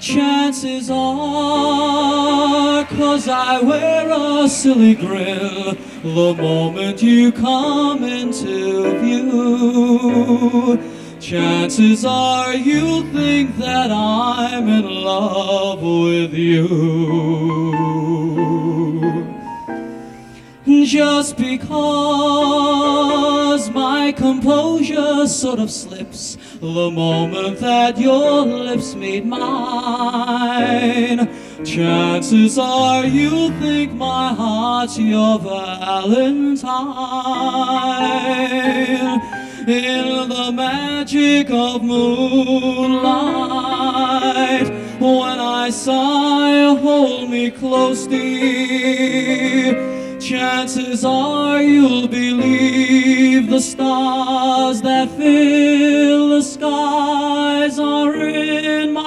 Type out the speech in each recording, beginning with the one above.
Chances are, cause I wear a silly grin the moment you come into view. Chances are you'll think that I'm in love with you. Just because my composure sort of slips the moment that your lips meet mine. Chances are you'll think my heart's your Valentine. In the magic of moonlight, when I sigh, hold me close, dear. Chances are you'll believe the stars that fill the skies are in my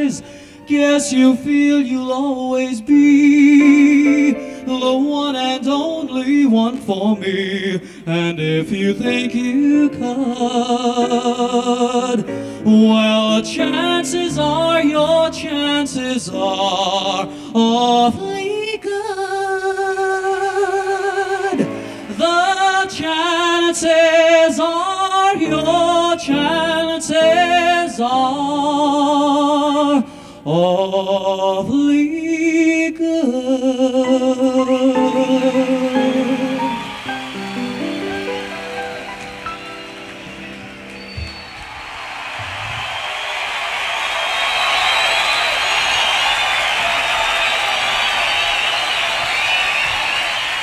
eyes. Guess you feel you'll always be the one and only one for me. And if you think you could, well, chances are your chances are awfully good. Chances are your chances are awfully good.